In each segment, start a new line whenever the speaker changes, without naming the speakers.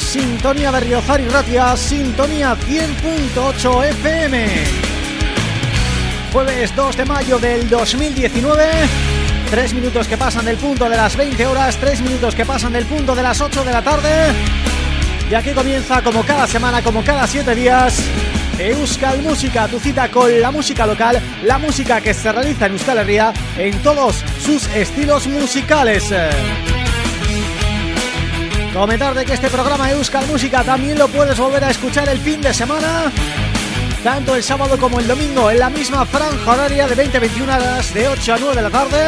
Sintonía Berriozar y Ratia, Sintonía 100.8 FM. Jueves 2 de mayo del 2019, tres minutos que pasan del punto de las 20 horas, tres minutos que pasan del punto de las 8 de la tarde. Y aquí comienza, como cada semana, como cada siete días, Euskal Música, tu cita con la música local, la música que se realiza en Euskal Herria en todos sus estilos musicales. Comentar de que este programa Euskal Música también lo puedes volver a escuchar el fin de semana tanto el sábado como el domingo en la misma franja horaria de 20 a 21 horas de 8 a 9 de la tarde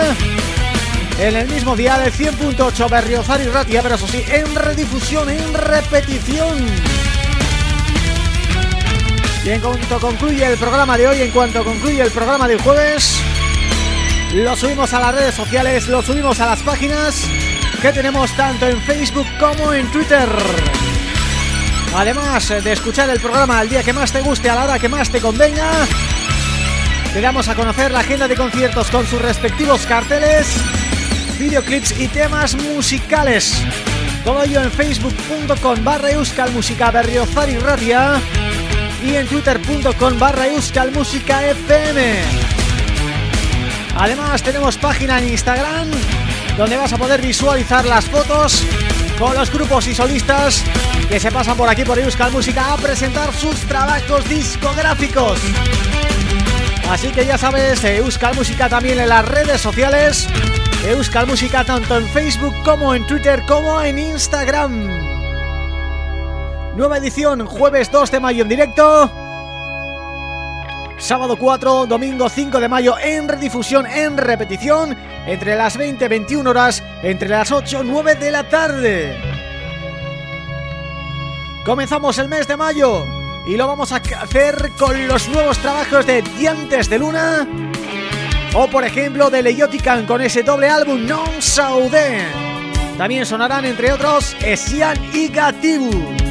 en el mismo día de 100.8 Berriozar y Ratia, pero eso sí, en redifusión, en repetición. Y en cuanto concluye el programa de hoy, en cuanto concluye el programa del jueves lo subimos a las redes sociales, lo subimos a las páginas que tenemos tanto en Facebook como en Twitter. Además de escuchar el programa al día que más te guste, a la hora que más te convenga, te damos a conocer la agenda de conciertos con sus respectivos carteles, videoclips y temas musicales. Todo ello en facebook.com barra Euskal Música Berriozar y Radia y en twitter.com barra Euskal Música FM. Además tenemos página en Instagram donde vas a poder visualizar las fotos con los grupos y solistas que se pasan por aquí por Euskal Música a presentar sus trabajos discográficos. Así que ya sabes, Euskal Música también en las redes sociales, Euskal Música tanto en Facebook como en Twitter como en Instagram.
Nueva edición, jueves 2 de mayo en directo Sábado 4, domingo 5 de mayo en redifusión, en repetición Entre las 20 y 21 horas, entre las 8 y 9 de la tarde Comenzamos el mes de mayo y lo vamos a hacer con los nuevos trabajos de Dientes de Luna o por ejemplo de Leiotican con ese doble álbum Non Saudé. También sonarán entre otros Esian y Gatibu.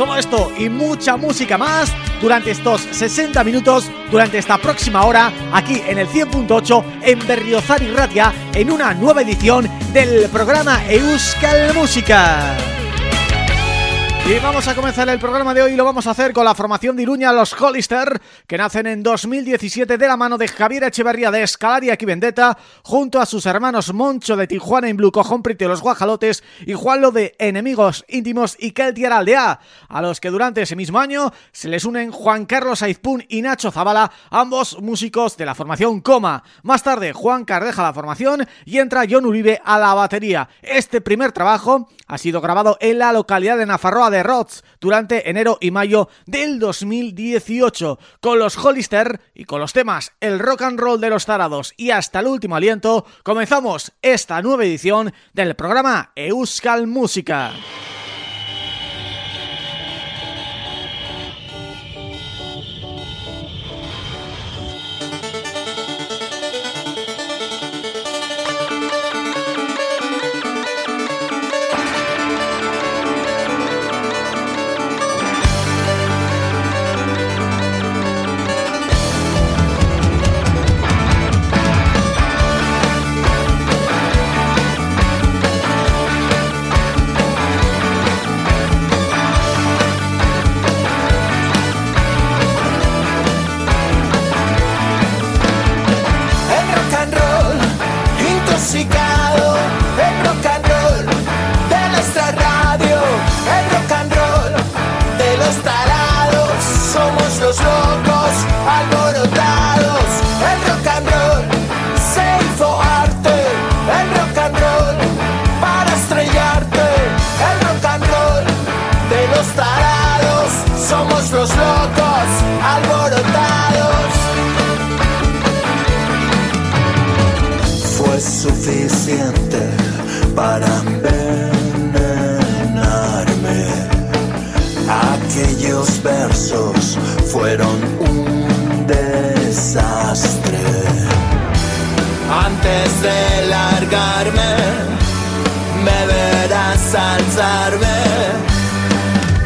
Todo esto y mucha música más durante estos 60 minutos, durante esta próxima hora, aquí en el 100.8 en Berriozar y Ratia, en una nueva edición del programa Euskal Música. Y vamos a comenzar el programa de hoy lo vamos a hacer con la formación de Iruña Los Hollister, que nacen en 2017 de la mano de Javier Echeverría de Escalaria y Vendetta, junto a sus hermanos Moncho de Tijuana en Blue, Cojón Priti Los Guajalotes y Juanlo de Enemigos Íntimos y Keltier Aldea, a los que durante ese mismo año se les unen Juan Carlos Aizpún y Nacho Zavala, ambos músicos de la formación Coma. Más tarde Juan Cardeja la formación y entra John Uribe a la batería. Este primer trabajo ha sido grabado en la localidad de Nafarroa de Rods durante enero y mayo del 2018 con los Hollister y con los temas El Rock and Roll de los Tarados y Hasta el Último Aliento comenzamos esta nueva edición del programa Euskal Música.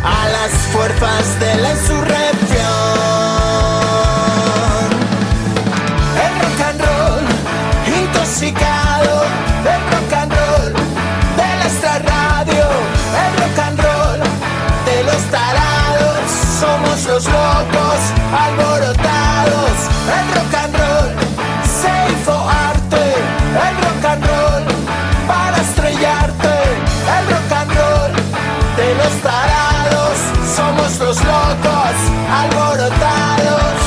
a las fuerzas de la. locos, alborotados.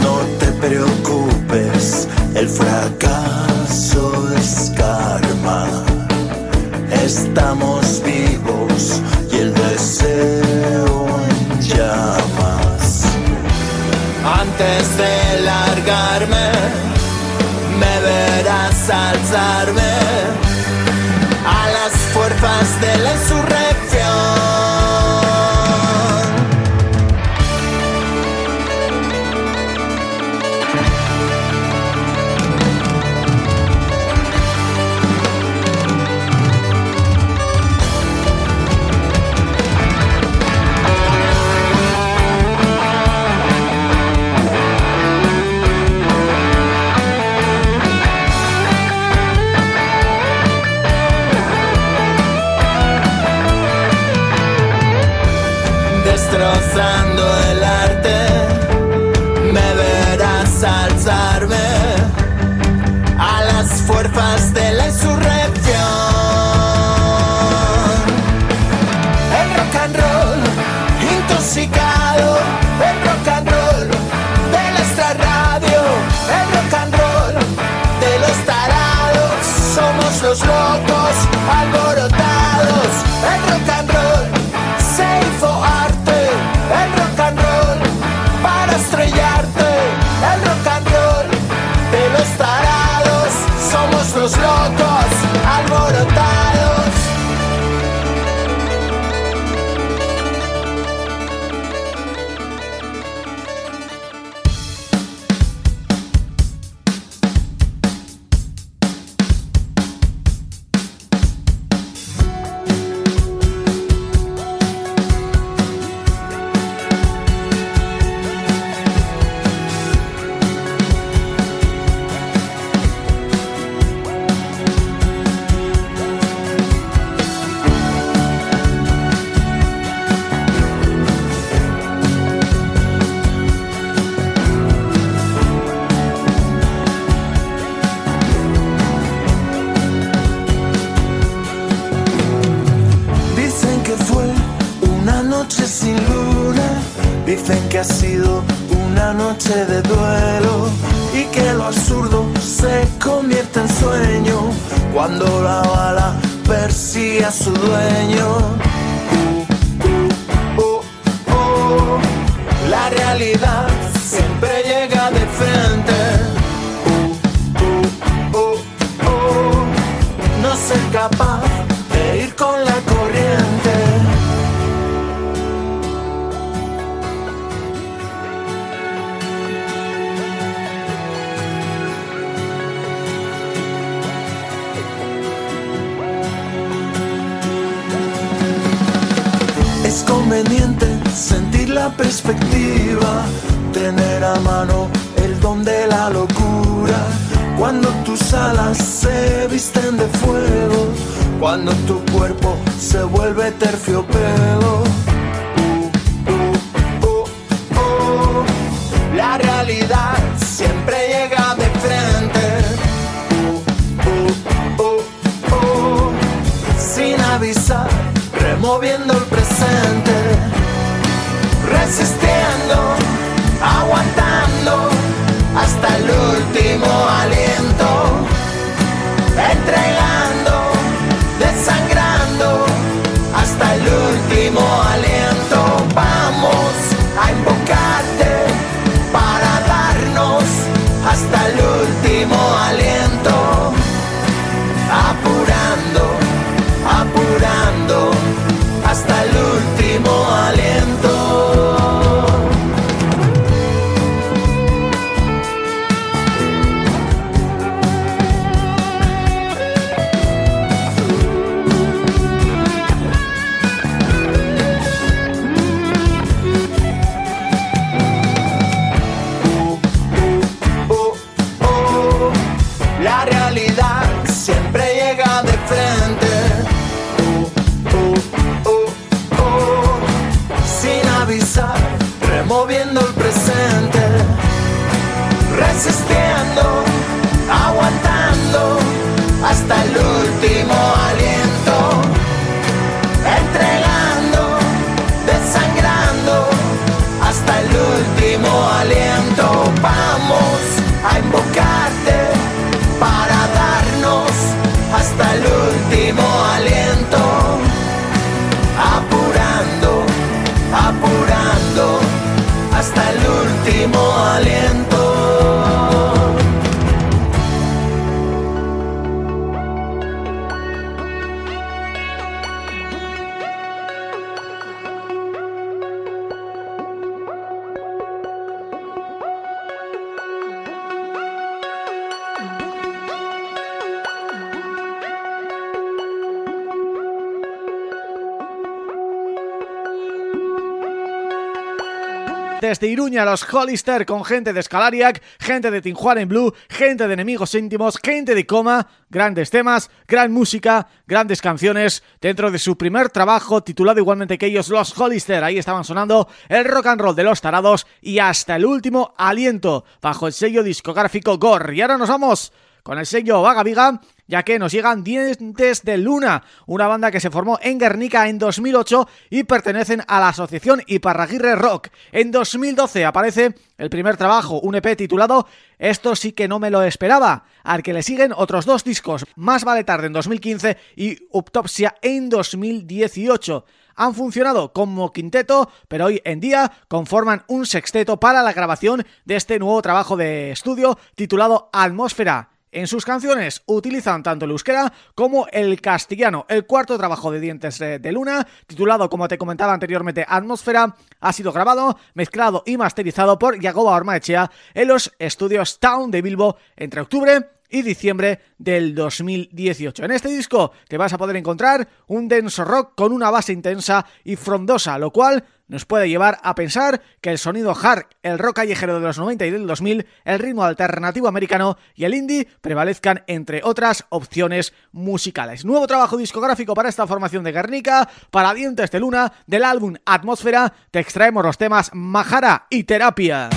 No te preocupes, el fracaso es karma. Estamos locos Cuando tus alas se visten de fuego, cuando tu cuerpo se vuelve terciopelo. Uh, uh, uh, La realidad siempre llega de frente. Sin avisar, removiendo el presente. Resist anymore. último aliento.
Desde Iruña los Hollister con gente de Scalariac, gente de Tinjuan en Blue, gente de Enemigos Íntimos, gente de Coma, grandes temas, gran música, grandes canciones dentro de su primer trabajo titulado igualmente que ellos los Hollister, ahí estaban sonando el rock and roll de los tarados y hasta el último aliento bajo el sello discográfico Gore. Y ahora nos vamos con el sello Vaga Viga ya que nos llegan Dientes de Luna, una banda que se formó en Guernica en 2008 y pertenecen a la asociación Iparraguirre Rock. En 2012 aparece el primer trabajo, un EP titulado Esto sí que no me lo esperaba, al que le siguen otros dos discos, Más vale tarde en 2015 y Uptopsia en 2018 han funcionado como quinteto, pero hoy en día conforman un sexteto para la grabación de este nuevo trabajo de estudio titulado Atmósfera. En sus canciones utilizan tanto el euskera como el castellano. El cuarto trabajo de Dientes de Luna, titulado como te comentaba anteriormente Atmósfera, ha sido grabado, mezclado y masterizado por Yagoba Ormaechea en los estudios Town de Bilbo entre octubre y diciembre del 2018. En este disco te vas a poder encontrar un denso rock con una base intensa y frondosa, lo cual nos puede llevar a pensar que el sonido hard, el rock callejero de los 90 y del 2000, el ritmo alternativo americano y el indie prevalezcan entre otras opciones musicales. Nuevo trabajo discográfico para esta formación de Guernica, para Dientes de Luna, del álbum Atmósfera, te extraemos los temas Majara y Terapia.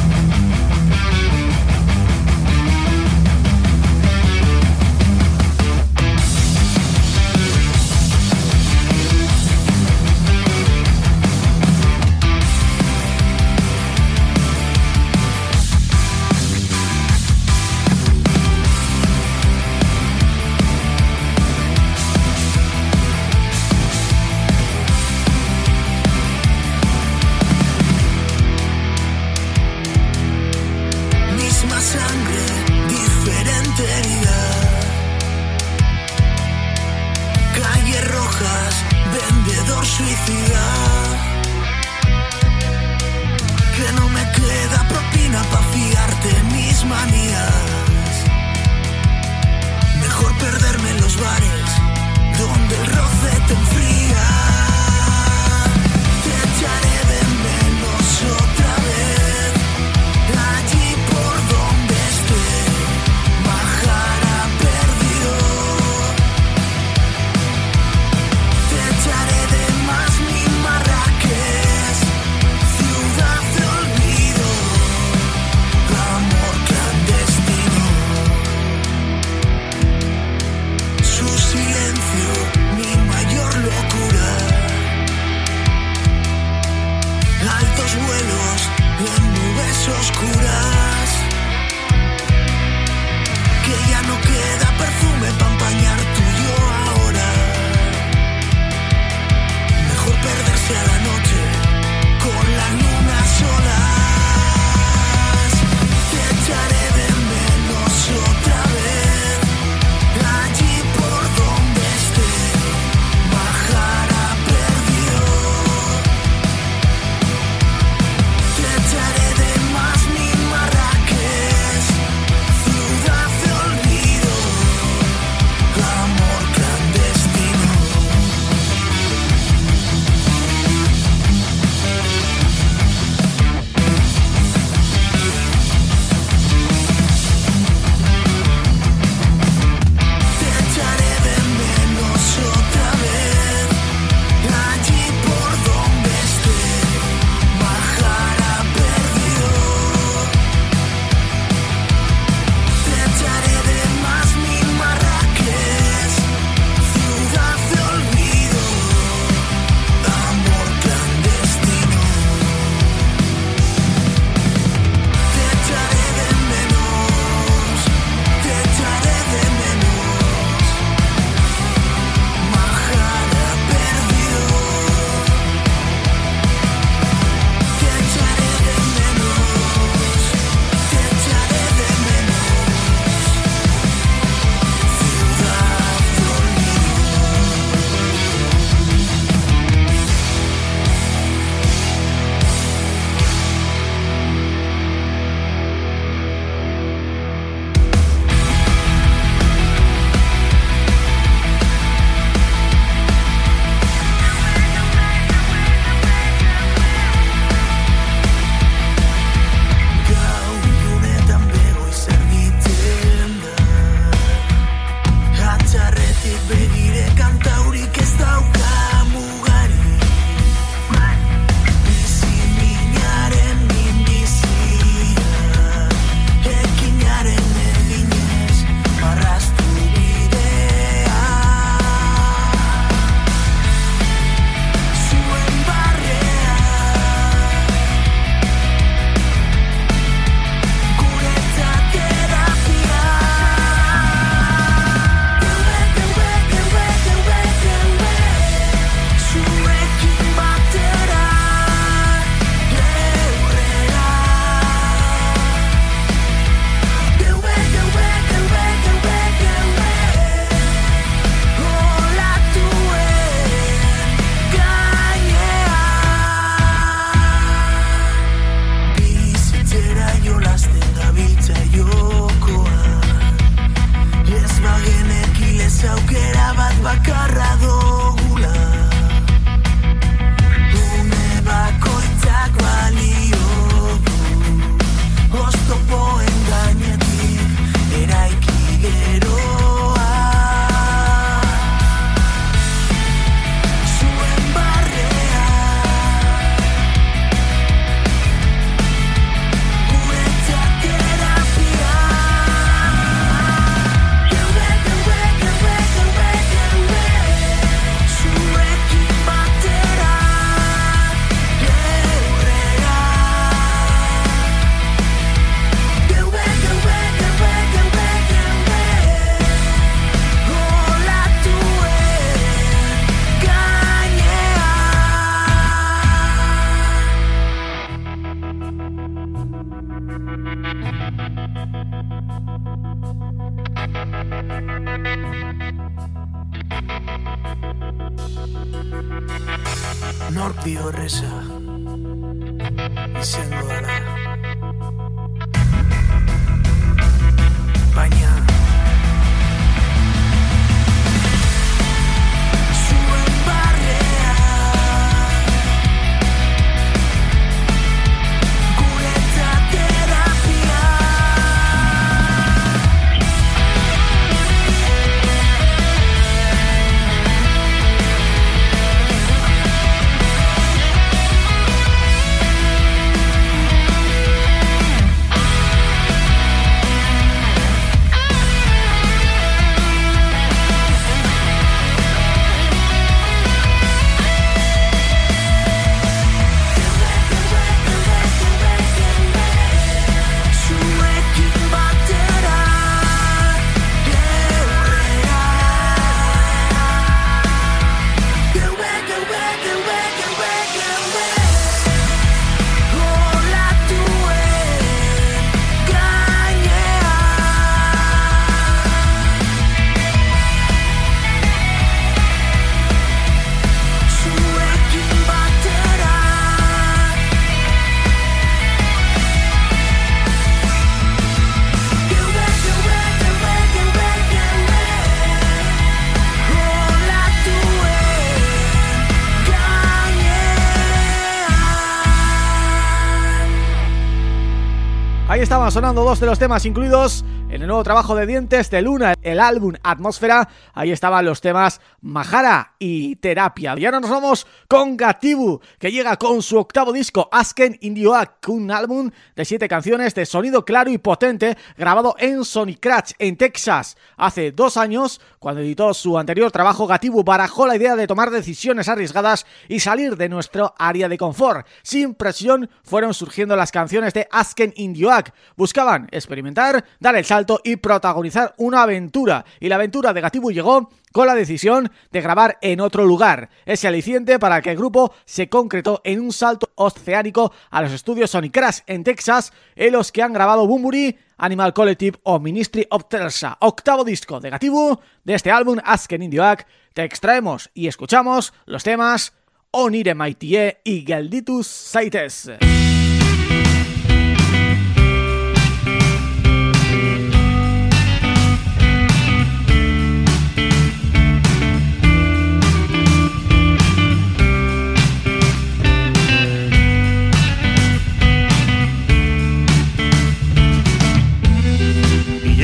Sonando dos de los temas incluidos nuevo trabajo de Dientes de Luna, el álbum Atmósfera, ahí estaban los temas Majara y Terapia. Y ahora nos vamos con Gatibu, que llega con su octavo disco Asken Indioak, un álbum de siete canciones de sonido claro y potente, grabado en Sony Crash, en Texas. Hace dos años, cuando editó su anterior trabajo, Gatibu barajó la idea de tomar decisiones arriesgadas y salir de nuestro área de confort. Sin presión, fueron surgiendo las canciones de Asken Indioak. Buscaban experimentar, dar el salto y protagonizar una aventura. Y la aventura de Gatibu llegó con la decisión de grabar en otro lugar. Ese aliciente para que el grupo se concretó en un salto oceánico a los estudios Sonic Crash en Texas, en los que han grabado Bumburi, Animal Collective o Ministry of Tersa. Octavo disco de Gatibu de este álbum Asken Indioak. Te extraemos y escuchamos los temas Onire Maitie y Gelditus Saites.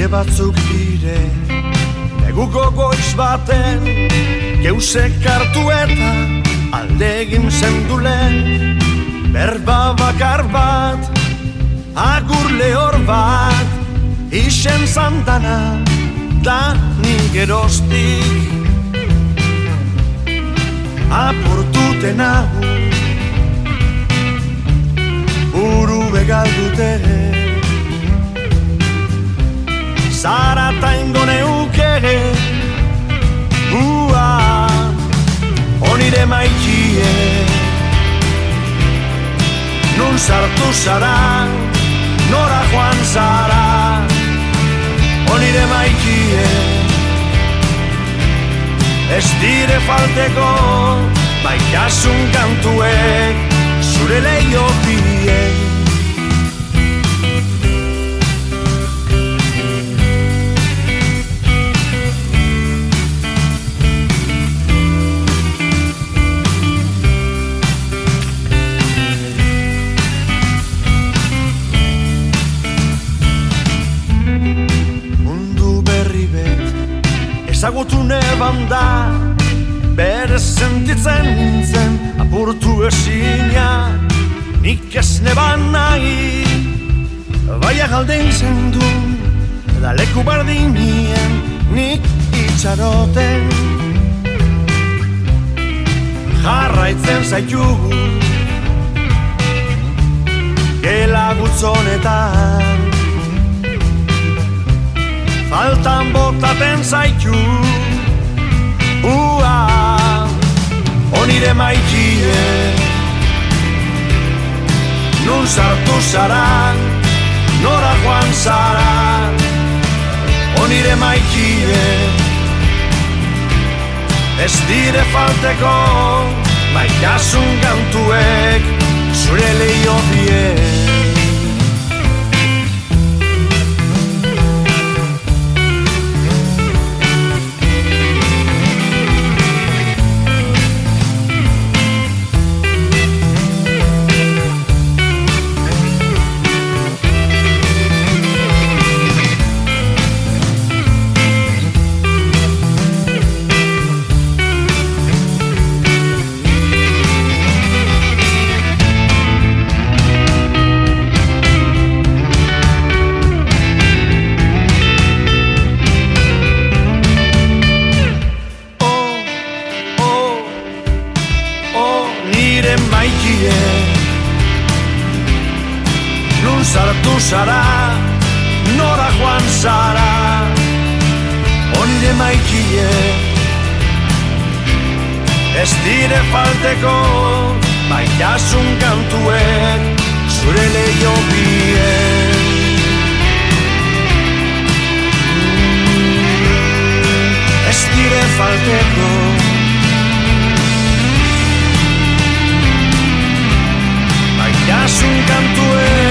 Batzuk dire Eguko goiz baten Geusek hartu eta Aldegin zendulen. Berba bakar bat Agur lehor bat Isen zantana Da nik erostik Aportuten hau Uru begaldute Zara ta ingone uke Ua Onire maikie. Nun sartu zara Nora joan zara. Onire maikie. Ez dire falteko Baitasun kantuek Zure leio biek
Bere sentitzen nintzen apurtu esina Nik ez neban nahi Baia galdein zendu Da leku bardinien nik itxaroten. Jarraitzen zaitu Gela gutzonetan Faltan botaten zaitu Ua Onire maikie Nun sartu zara Nora joan zara Onire maikie Ez dire falteko Maitasun gantuek Zure leio
falteko Maitasun kantuek zure leio bien Ez dire falteko. Maitasun kantuek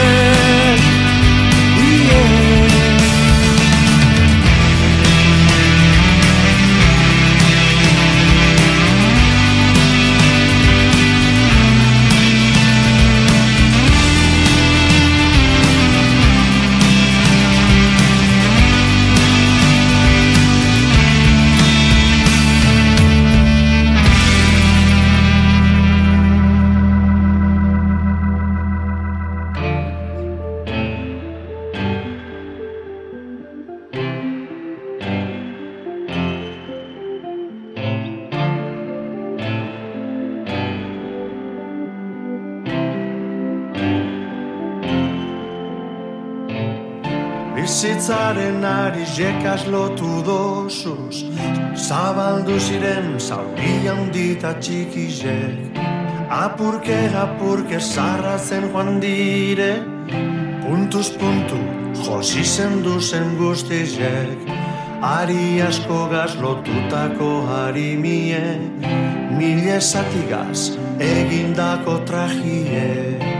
ari jekas lotu dosuz Zabaldu ziren zauri handita txikizek. Apurke, apurke zarratzen joan dire Puntuz puntu josi zen duzen guztizek. Ari asko gaz lotutako hari mie Mile zatigaz egindako trajie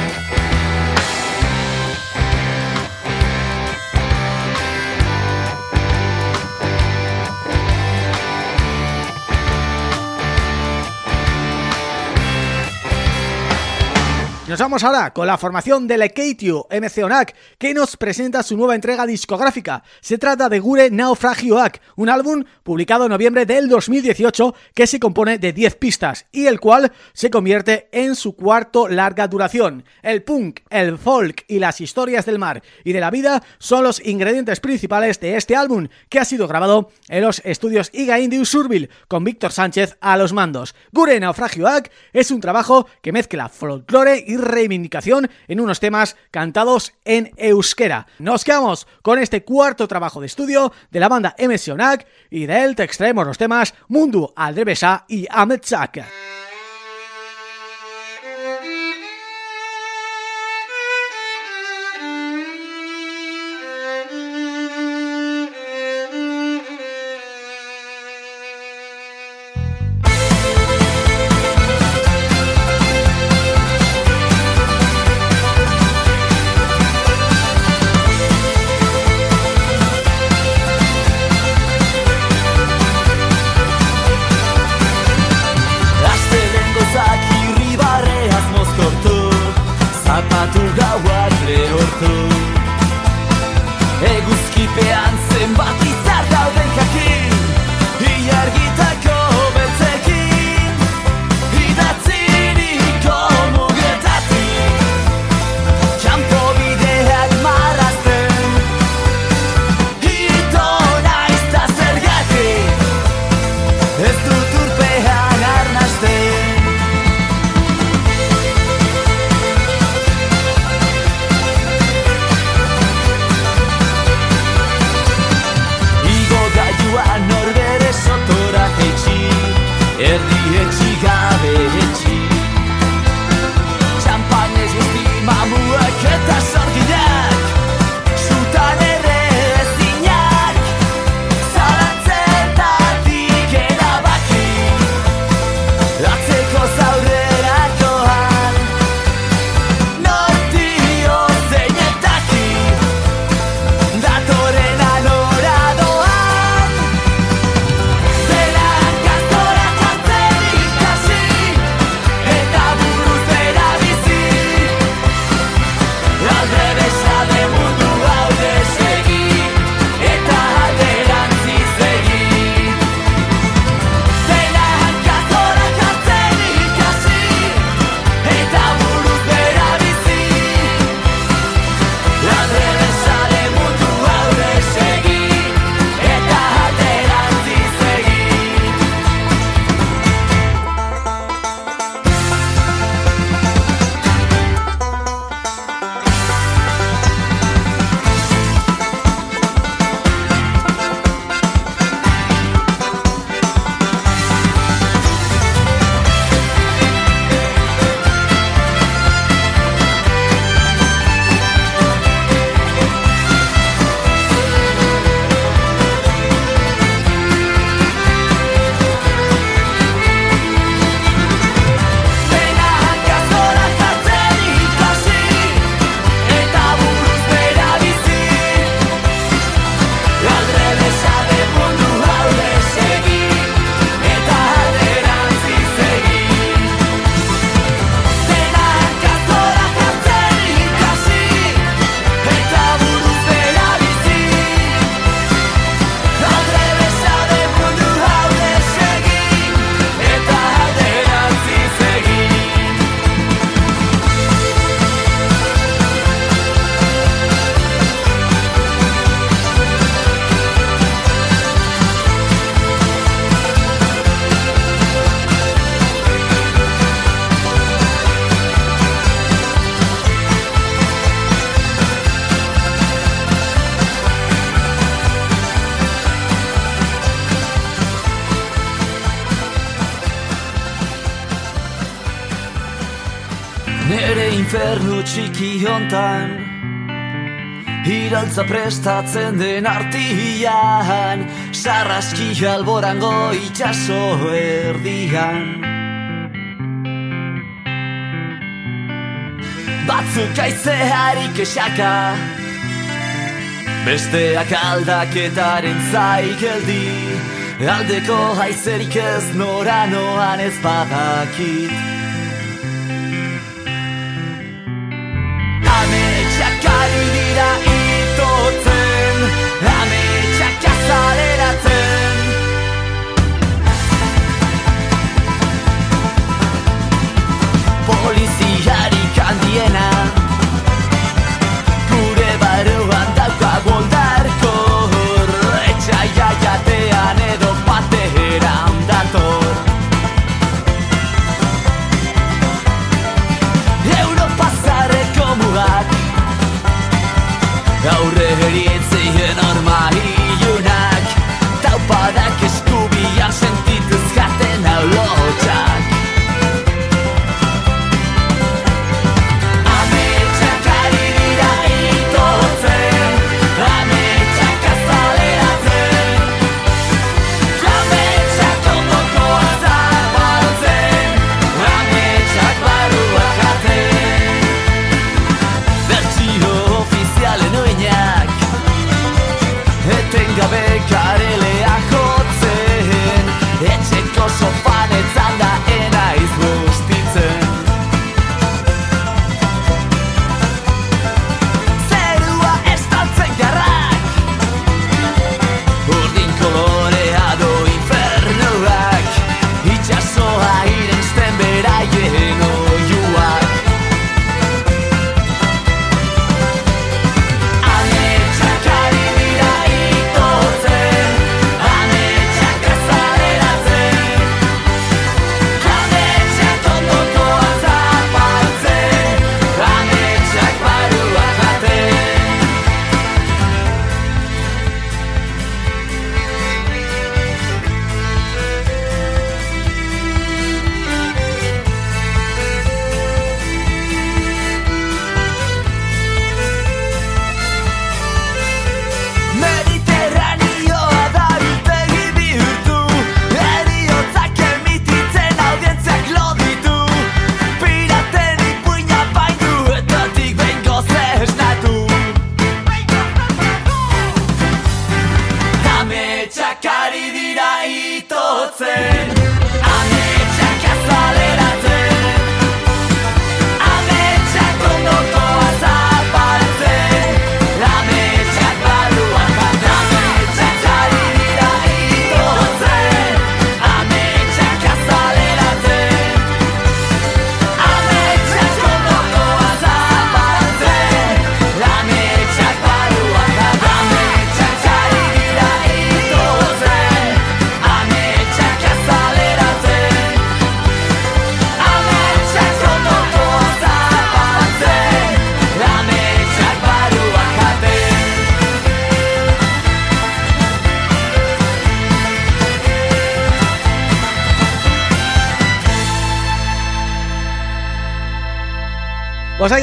Nos vamos ahora con la formación de Lekeitio MC Onak, que nos presenta su nueva entrega discográfica. Se trata de Gure Naufragioak, un álbum publicado en noviembre del 2018 que se compone de 10 pistas y el cual se convierte en su cuarto larga duración. El punk, el folk y las historias del mar y de la vida son los ingredientes principales de este álbum que ha sido grabado en los estudios Igain de Usurbil con Víctor Sánchez a los mandos. Gure Naufragioak es un trabajo que mezcla folclore y reivindicación en unos temas cantados en euskera. Nos quedamos con este cuarto trabajo de estudio de la banda Emesionak y de él te extraemos los temas Mundu Aldrebesa y Ametzak.
Infernu txiki hontan. Iraltza prestatzen den artian Sarraski alborango itxaso erdian. Batzuk aizearik esaka Besteak aldaketaren zaikeldi Aldeko haizerik ez nora noan ez badakit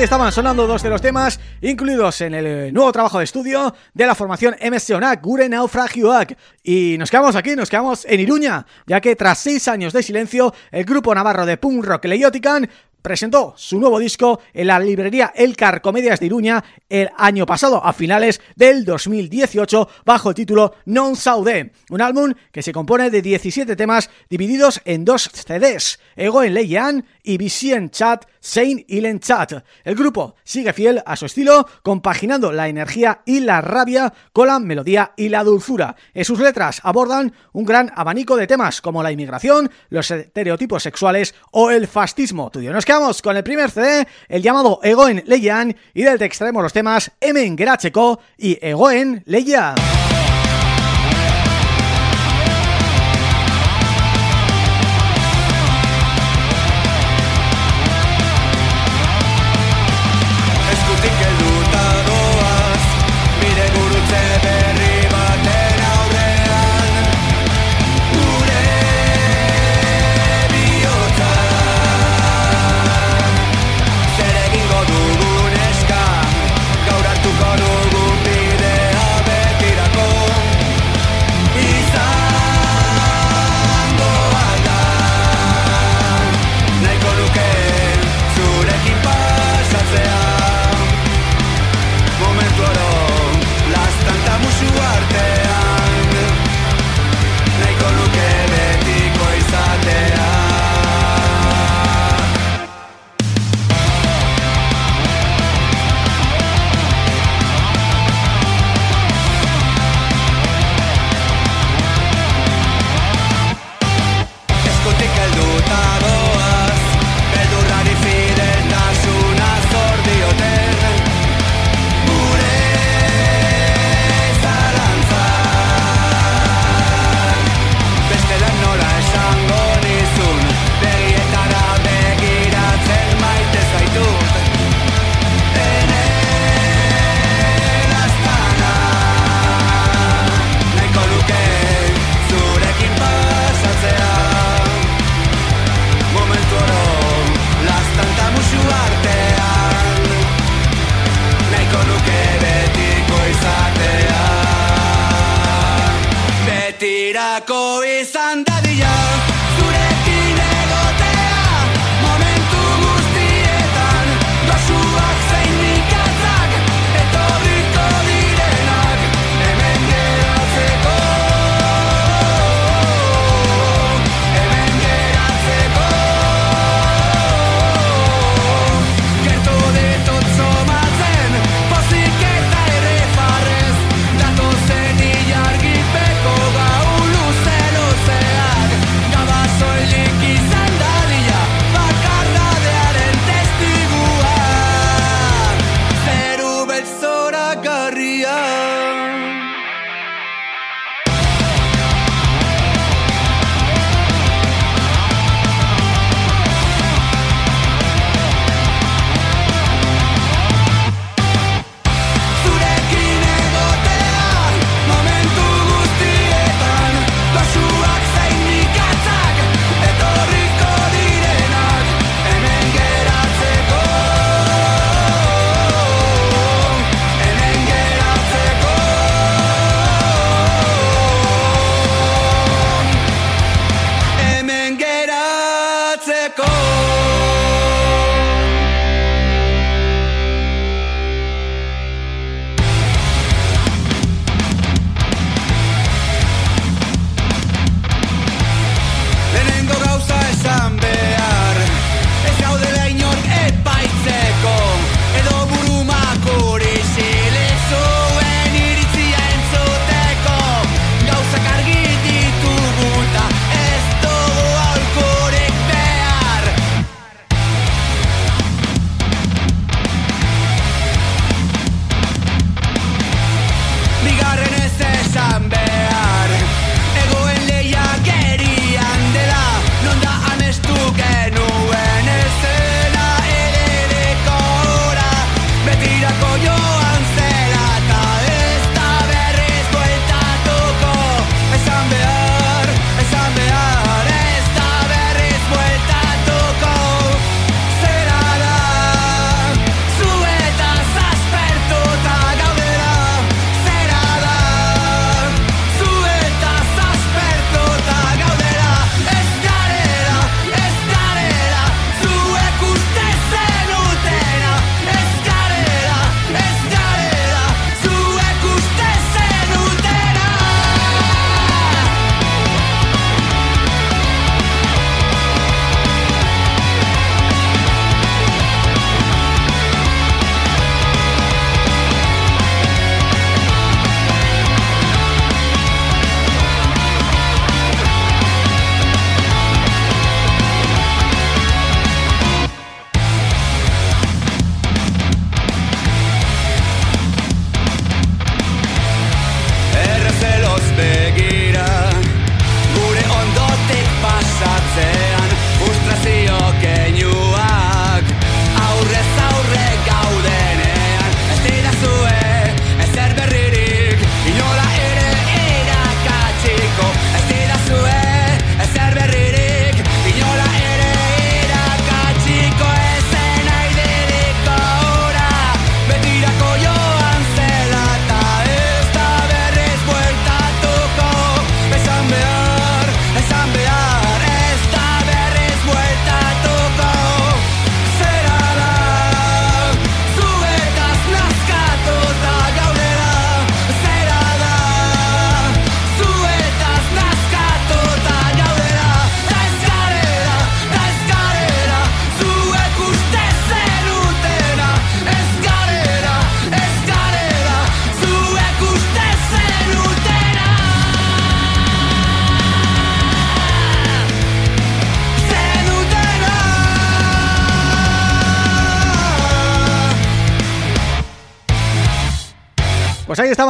estaban sonando dos de los temas incluidos en el eh, nuevo trabajo de estudio de la formación MS Onak, Gure Naufragioak. Y nos quedamos aquí, nos quedamos en Iruña, ya que tras seis años de silencio, el grupo navarro de punk rock Leiotican presentó su nuevo disco en la librería Elcar Comedias de Iruña el año pasado, a finales del 2018, bajo el título Non Saude, un álbum que se compone de 17 temas divididos en dos CDs, Ego en Leyan y Visien Chat, Sein Ilen Chat. El grupo sigue fiel a su estilo, compaginando la energía y la rabia con la melodía y la dulzura. En sus letras abordan un gran abanico de temas como la inmigración, los estereotipos sexuales o el fascismo. Tuyo. Quedamos con el primer CD, el llamado Egoen Leian, y del que extraemos los temas Emen Geratzeko y Egoen Leia.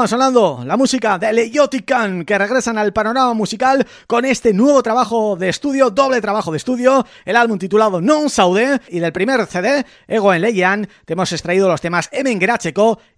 estaban sonando la música de Leyotican que regresan al panorama musical con este nuevo trabajo de estudio, doble trabajo de estudio, el álbum titulado Non Saude y del primer CD, Ego en Legian, te hemos extraído los temas Emen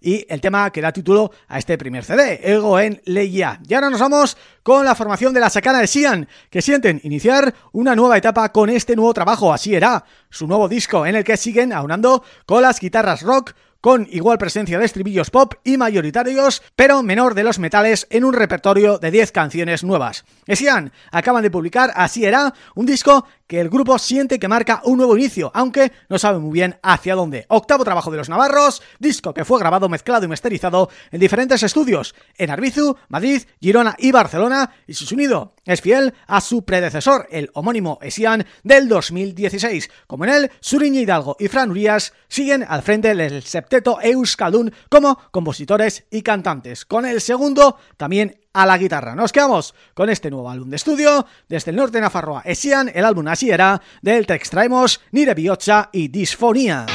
y el tema que da título a este primer CD, Ego en Legian. Y ahora nos vamos con la formación de la sacana de Sian, que sienten iniciar una nueva etapa con este nuevo trabajo, así era, su nuevo disco en el que siguen aunando con las guitarras rock,
con igual presencia de estribillos pop y mayoritarios, pero menor de los metales en un repertorio de 10 canciones nuevas. Esian acaban de publicar Así era, un disco que el grupo siente que marca un nuevo inicio, aunque no sabe muy bien hacia dónde. Octavo trabajo de los Navarros, disco que fue grabado, mezclado y masterizado en diferentes estudios, en Arbizu, Madrid, Girona y Barcelona, y su sonido es fiel a su predecesor, el homónimo Esian del 2016. Como en él, Suriña Hidalgo y Fran Urias siguen al frente del septeto Euskaldun como compositores y cantantes. Con el segundo, también a la guitarra. Nos quedamos con este nuevo álbum de estudio desde el norte de Nafarroa, Esian, el álbum así era, del te extraemos Nire Biocha y Disfonía.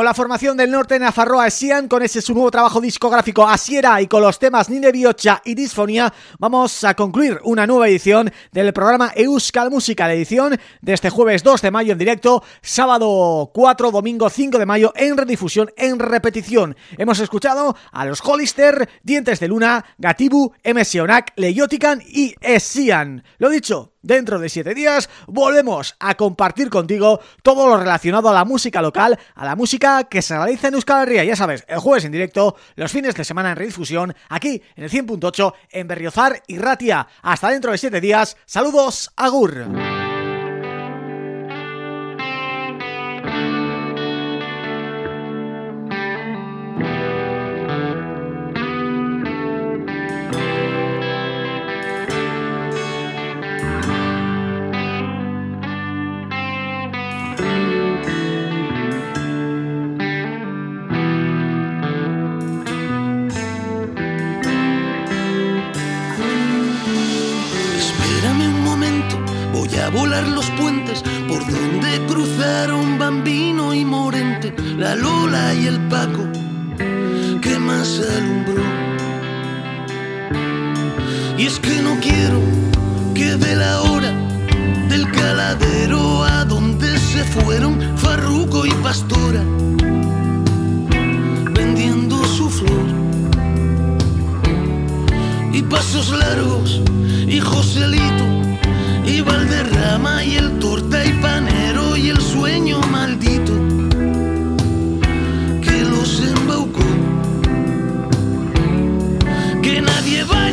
Con la formación del norte Nafarroa Sian, con ese su nuevo trabajo discográfico Asiera y con los temas Nine Biocha y Disfonía, vamos a concluir una nueva edición del programa Euskal Música, la edición de este jueves 2 de mayo en directo, sábado 4, domingo 5 de mayo en redifusión, en repetición. Hemos escuchado a los Hollister, Dientes de Luna, Gatibu, MS Onak, Leyotican y Esian. Lo dicho, Dentro de siete días volvemos a compartir contigo todo lo relacionado a la música local, a la música que se realiza en Euskal Herria. Ya sabes, el jueves en directo, los fines de semana en redifusión, aquí en el 100.8 en Berriozar y Ratia. Hasta dentro de siete días. Saludos, Agur.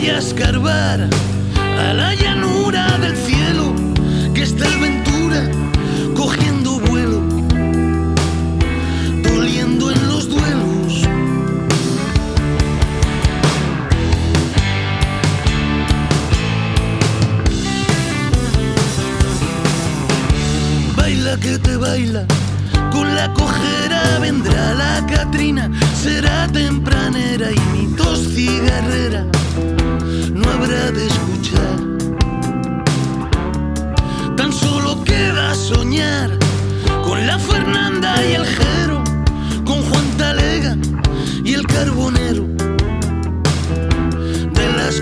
voy a escarbar a la llanura del cielo que está aventura cogiendo vuelo, doliendo en los duelos. Baila que te baila. Con la cojera vendrá la Catrina, será tempranera y mi tos cigarrera de escuchar. Tan solo queda soñar con la Fernanda y el Jero, con Juan Talega y el Carbonero de las